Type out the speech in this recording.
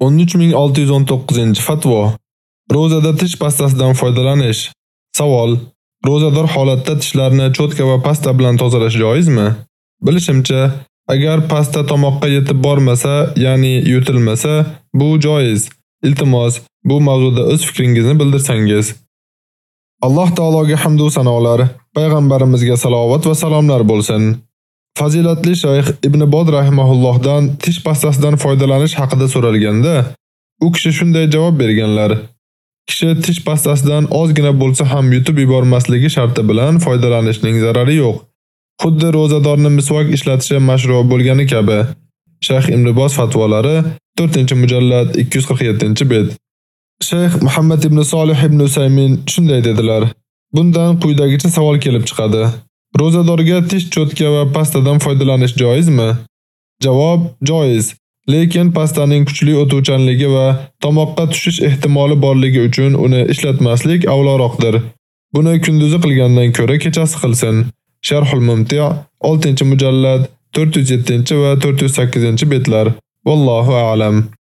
13619-fatvo. Ro'zada tish pastasidan foydalanish. Savol: Ro'zador holatda tishlarni cho'tka va pasta bilan tozalash joizmi? Bilishimcha, agar pasta tomoqqa yetib bormasa, ya'ni yutilmasa, bu joiz. Iltimos, bu mavzuda o'z fikringizni bildirsangiz. Alloh taologa hamd va sanolar, payg'ambarimizga salovat va salomlar bo'lsin. Fazilatli shayx Ibn Bod rahimahullohdan tish pastasidan foydalanish haqida so'ralganda, u kishi shunday javob berganlar: Kishi tish pastasidan ozgina bo'lsa ham yutib yubormasligi sharti bilan foydalanishning zarari yo'q. Xuddi rozadorni misvak ishlatishi mashru bo'lgani kabi. Shayx Ibn Boz fatvolari 4-mujallad 247-bet. Shayx Muhammad ibn Solih ibn Usaymin shunday dedilar: Bundan quyidagicha savol kelib chiqadi. Rozadorga tish cho'tka va pastadan foydalanish joizmi? Javob: Joiz. Lekin pastaning kuchli o'tuvchanligi va tomoqqa tushish ehtimoli borligi uchun uni ishlatmaslik avloroqdir. Buni kunduzi qilgandan ko'ra kechasi qilsin. Sharhul Mumti' 6-mujallad 407 va 408-betlar. Vallohu a'lam.